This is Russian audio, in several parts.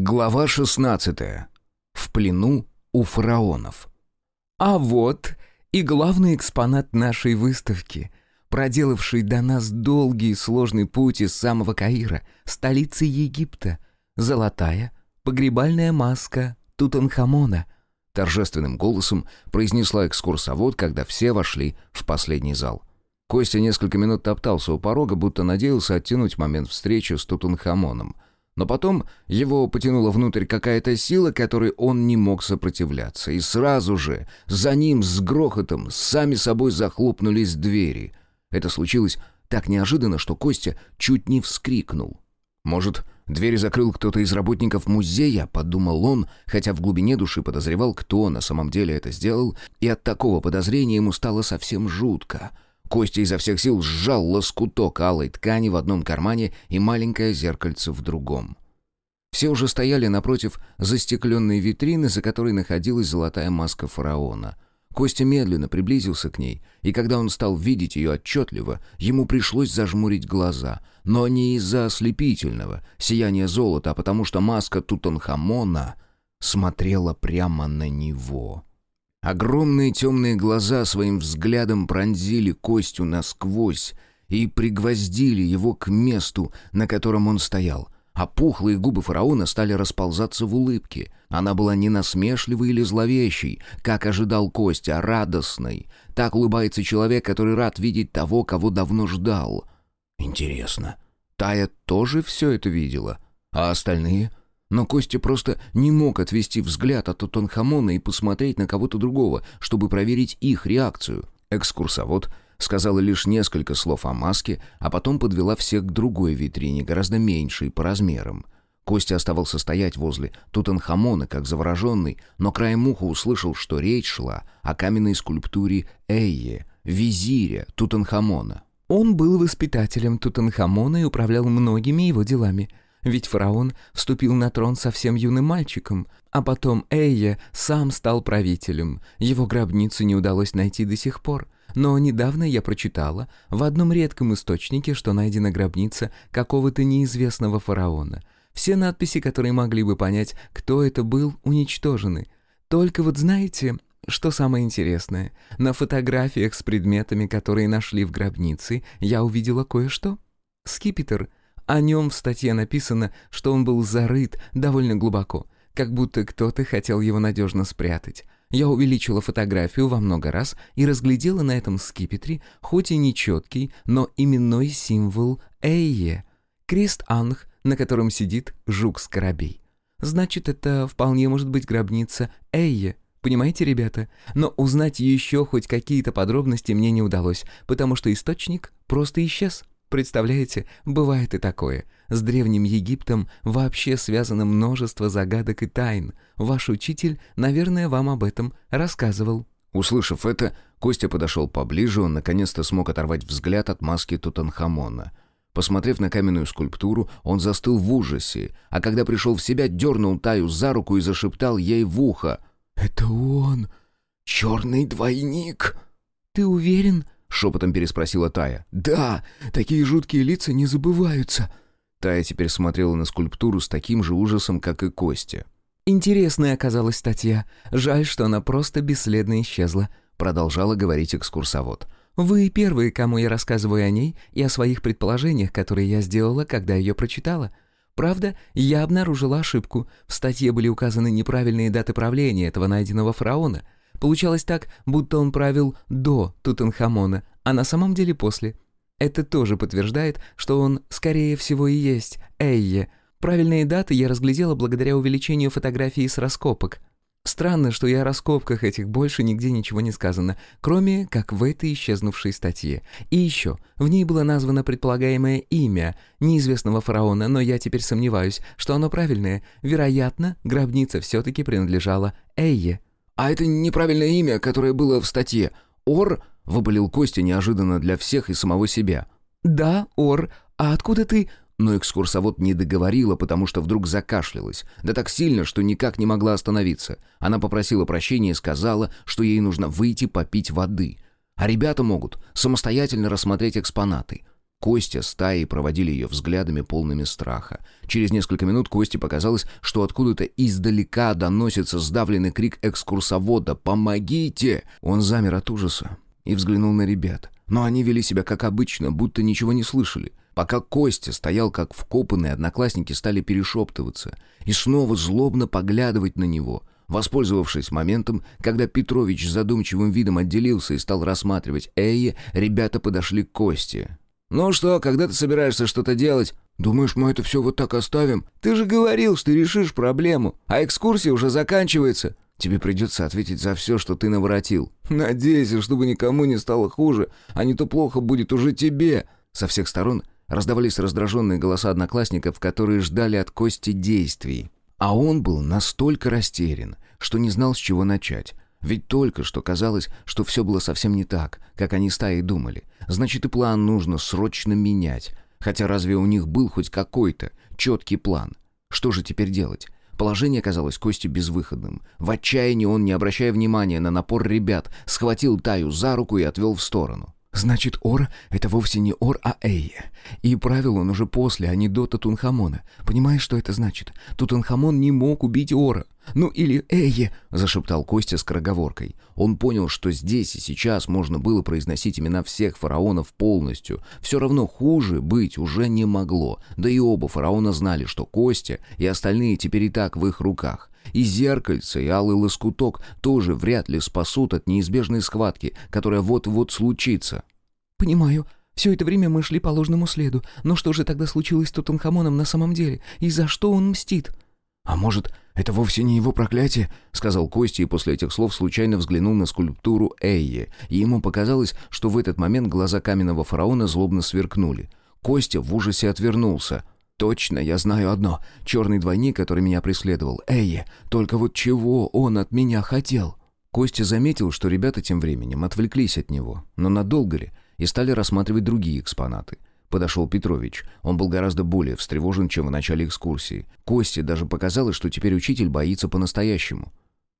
Глава 16. В плену у фараонов. А вот и главный экспонат нашей выставки, проделавший до нас долгий и сложный путь из самого Каира, столицы Египта, золотая погребальная маска Тутанхамона, торжественным голосом произнесла экскурсовод, когда все вошли в последний зал. Костя несколько минут топтался у порога, будто надеялся оттянуть момент встречи с Тутанхамоном — но потом его потянула внутрь какая-то сила, которой он не мог сопротивляться, и сразу же за ним с грохотом сами собой захлопнулись двери. Это случилось так неожиданно, что Костя чуть не вскрикнул. «Может, двери закрыл кто-то из работников музея?» — подумал он, хотя в глубине души подозревал, кто на самом деле это сделал, и от такого подозрения ему стало совсем жутко — Костя изо всех сил сжал лоскуток алой ткани в одном кармане и маленькое зеркальце в другом. Все уже стояли напротив застекленной витрины, за которой находилась золотая маска фараона. Костя медленно приблизился к ней, и когда он стал видеть ее отчетливо, ему пришлось зажмурить глаза, но не из-за ослепительного сияния золота, а потому что маска Тутанхамона смотрела прямо на него. Огромные темные глаза своим взглядом пронзили Костю насквозь и пригвоздили его к месту, на котором он стоял. А пухлые губы фараона стали расползаться в улыбке. Она была не насмешливой или зловещей, как ожидал Костя, а радостной. Так улыбается человек, который рад видеть того, кого давно ждал. Интересно, Тая тоже все это видела? А остальные? Но Костя просто не мог отвести взгляд от Тутанхамона и посмотреть на кого-то другого, чтобы проверить их реакцию. Экскурсовод сказала лишь несколько слов о маске, а потом подвела всех к другой витрине, гораздо меньшей по размерам. Костя оставался стоять возле Тутанхамона, как завороженный, но краем уха услышал, что речь шла о каменной скульптуре Эйе, визиря Тутанхамона. Он был воспитателем Тутанхамона и управлял многими его делами — ведь фараон вступил на трон совсем юным мальчиком, а потом Эйя сам стал правителем. Его гробницу не удалось найти до сих пор. Но недавно я прочитала в одном редком источнике, что найдена гробница какого-то неизвестного фараона. Все надписи, которые могли бы понять, кто это был, уничтожены. Только вот знаете, что самое интересное? На фотографиях с предметами, которые нашли в гробнице, я увидела кое-что. Скипетр — о нем в статье написано, что он был зарыт довольно глубоко, как будто кто-то хотел его надежно спрятать. Я увеличила фотографию во много раз и разглядела на этом скипетре, хоть и нечеткий, но именной символ Эйе — крест-анх, на котором сидит жук-скоробей. Значит, это вполне может быть гробница Эйе, Понимаете, ребята? Но узнать еще хоть какие-то подробности мне не удалось, потому что источник просто исчез. Представляете, бывает и такое. С Древним Египтом вообще связано множество загадок и тайн. Ваш учитель, наверное, вам об этом рассказывал». Услышав это, Костя подошел поближе, он наконец-то смог оторвать взгляд от маски Тутанхамона. Посмотрев на каменную скульптуру, он застыл в ужасе, а когда пришел в себя, дернул Таю за руку и зашептал ей в ухо. «Это он! Черный двойник!» «Ты уверен?» — шепотом переспросила Тая. «Да, такие жуткие лица не забываются». Тая теперь смотрела на скульптуру с таким же ужасом, как и Костя. «Интересная оказалась статья. Жаль, что она просто бесследно исчезла», — продолжала говорить экскурсовод. «Вы первые, кому я рассказываю о ней и о своих предположениях, которые я сделала, когда ее прочитала. Правда, я обнаружила ошибку. В статье были указаны неправильные даты правления этого найденного фараона — Получалось так, будто он правил до Тутанхамона, а на самом деле после. Это тоже подтверждает, что он, скорее всего, и есть Эйе. Правильные даты я разглядела благодаря увеличению фотографий с раскопок. Странно, что и о раскопках этих больше нигде ничего не сказано, кроме как в этой исчезнувшей статье. И еще, в ней было названо предполагаемое имя неизвестного фараона, но я теперь сомневаюсь, что оно правильное. Вероятно, гробница все-таки принадлежала Эйе. «А это неправильное имя, которое было в статье. Ор?» — выпалил Костя неожиданно для всех и самого себя. «Да, Ор. А откуда ты...» Но экскурсовод не договорила, потому что вдруг закашлялась. Да так сильно, что никак не могла остановиться. Она попросила прощения и сказала, что ей нужно выйти попить воды. А ребята могут самостоятельно рассмотреть экспонаты. Костя с Таей проводили ее взглядами полными страха. Через несколько минут Косте показалось, что откуда-то издалека доносится сдавленный крик экскурсовода «Помогите!». Он замер от ужаса и взглянул на ребят. Но они вели себя как обычно, будто ничего не слышали. Пока Костя стоял как вкопанный, одноклассники стали перешептываться и снова злобно поглядывать на него. Воспользовавшись моментом, когда Петрович задумчивым видом отделился и стал рассматривать Эйе, ребята подошли к Косте. «Ну что, когда ты собираешься что-то делать?» «Думаешь, мы это все вот так оставим?» «Ты же говорил, что решишь проблему, а экскурсия уже заканчивается». «Тебе придется ответить за все, что ты наворотил». «Надейся, чтобы никому не стало хуже, а не то плохо будет уже тебе». Со всех сторон раздавались раздраженные голоса одноклассников, которые ждали от Кости действий. А он был настолько растерян, что не знал, с чего начать. Ведь только что казалось, что все было совсем не так, как они стаи думали. Значит, и план нужно срочно менять. Хотя разве у них был хоть какой-то четкий план? Что же теперь делать? Положение казалось Косте безвыходным. В отчаянии он, не обращая внимания на напор ребят, схватил Таю за руку и отвел в сторону. Значит, Ор — это вовсе не Ор, а Эйя. И правил он уже после, а не до Татунхамона. Понимаешь, что это значит? Тутанхамон не мог убить Ора. Ну или Эйе, — зашептал Костя с скороговоркой. Он понял, что здесь и сейчас можно было произносить имена всех фараонов полностью. Все равно хуже быть уже не могло. Да и оба фараона знали, что Костя и остальные теперь и так в их руках. И зеркальце, и алый лоскуток тоже вряд ли спасут от неизбежной схватки, которая вот-вот случится. «Понимаю. Все это время мы шли по ложному следу. Но что же тогда случилось с Тутанхамоном на самом деле? И за что он мстит?» «А может, это вовсе не его проклятие?» — сказал Костя и после этих слов случайно взглянул на скульптуру Эйе, и ему показалось, что в этот момент глаза каменного фараона злобно сверкнули. Костя в ужасе отвернулся — Точно, я знаю одно. Черный двойник, который меня преследовал. Эйе. Только вот чего он от меня хотел? Костя заметил, что ребята тем временем отвлеклись от него. Но надолго ли? И стали рассматривать другие экспонаты. Подошел Петрович. Он был гораздо более встревожен, чем в начале экскурсии. Косте даже показалось, что теперь учитель боится по-настоящему.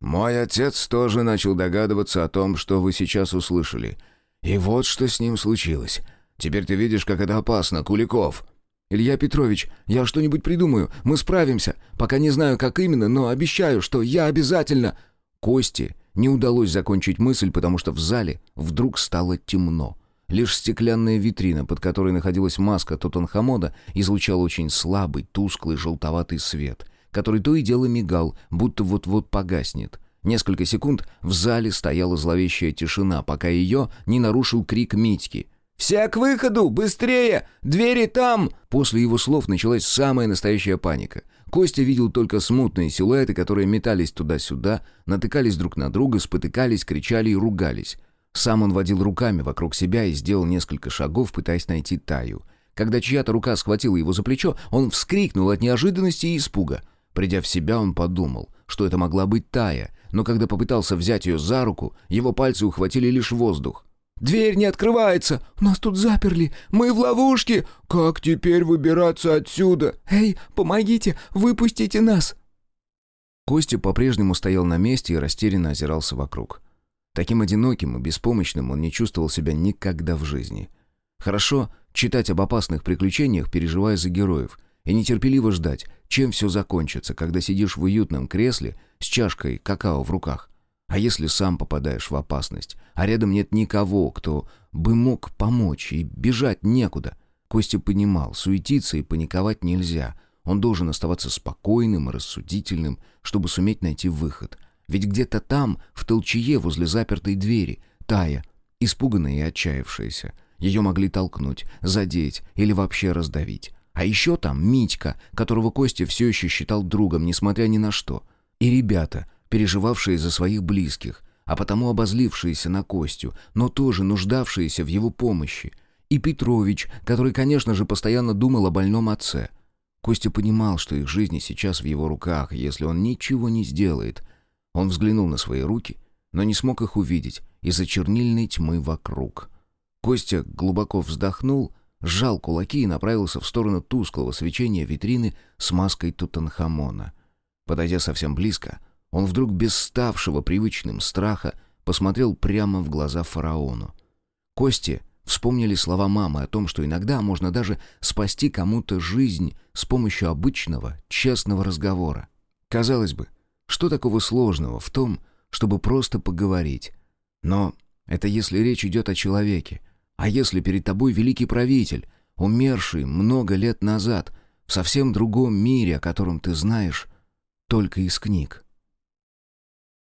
«Мой отец тоже начал догадываться о том, что вы сейчас услышали. И вот что с ним случилось. Теперь ты видишь, как это опасно, Куликов!» «Илья Петрович, я что-нибудь придумаю, мы справимся. Пока не знаю, как именно, но обещаю, что я обязательно...» Кости не удалось закончить мысль, потому что в зале вдруг стало темно. Лишь стеклянная витрина, под которой находилась маска Тутанхамода, излучала очень слабый, тусклый, желтоватый свет, который то и дело мигал, будто вот-вот погаснет. Несколько секунд в зале стояла зловещая тишина, пока ее не нарушил крик Митьки. «Все к выходу! Быстрее! Двери там!» После его слов началась самая настоящая паника. Костя видел только смутные силуэты, которые метались туда-сюда, натыкались друг на друга, спотыкались, кричали и ругались. Сам он водил руками вокруг себя и сделал несколько шагов, пытаясь найти Таю. Когда чья-то рука схватила его за плечо, он вскрикнул от неожиданности и испуга. Придя в себя, он подумал, что это могла быть Тая, но когда попытался взять ее за руку, его пальцы ухватили лишь воздух. Дверь не открывается! Нас тут заперли! Мы в ловушке! Как теперь выбираться отсюда? Эй, помогите! Выпустите нас!» Костя по-прежнему стоял на месте и растерянно озирался вокруг. Таким одиноким и беспомощным он не чувствовал себя никогда в жизни. Хорошо читать об опасных приключениях, переживая за героев, и нетерпеливо ждать, чем все закончится, когда сидишь в уютном кресле с чашкой какао в руках. А если сам попадаешь в опасность, а рядом нет никого, кто бы мог помочь, и бежать некуда? Костя понимал, суетиться и паниковать нельзя. Он должен оставаться спокойным и рассудительным, чтобы суметь найти выход. Ведь где-то там, в толчее возле запертой двери, Тая, испуганная и отчаявшаяся. Ее могли толкнуть, задеть или вообще раздавить. А еще там Митька, которого Костя все еще считал другом, несмотря ни на что. И ребята, переживавшие за своих близких, а потому обозлившиеся на Костю, но тоже нуждавшиеся в его помощи. И Петрович, который, конечно же, постоянно думал о больном отце. Костя понимал, что их жизни сейчас в его руках, если он ничего не сделает. Он взглянул на свои руки, но не смог их увидеть из-за чернильной тьмы вокруг. Костя глубоко вздохнул, сжал кулаки и направился в сторону тусклого свечения витрины с маской Тутанхамона. Подойдя совсем близко, он вдруг без ставшего привычным страха посмотрел прямо в глаза фараону. Кости Вспомнили слова мамы о том, что иногда можно даже спасти кому-то жизнь с помощью обычного, честного разговора. Казалось бы, что такого сложного в том, чтобы просто поговорить? Но это если речь идет о человеке. А если перед тобой великий правитель, умерший много лет назад, в совсем другом мире, о котором ты знаешь только из книг?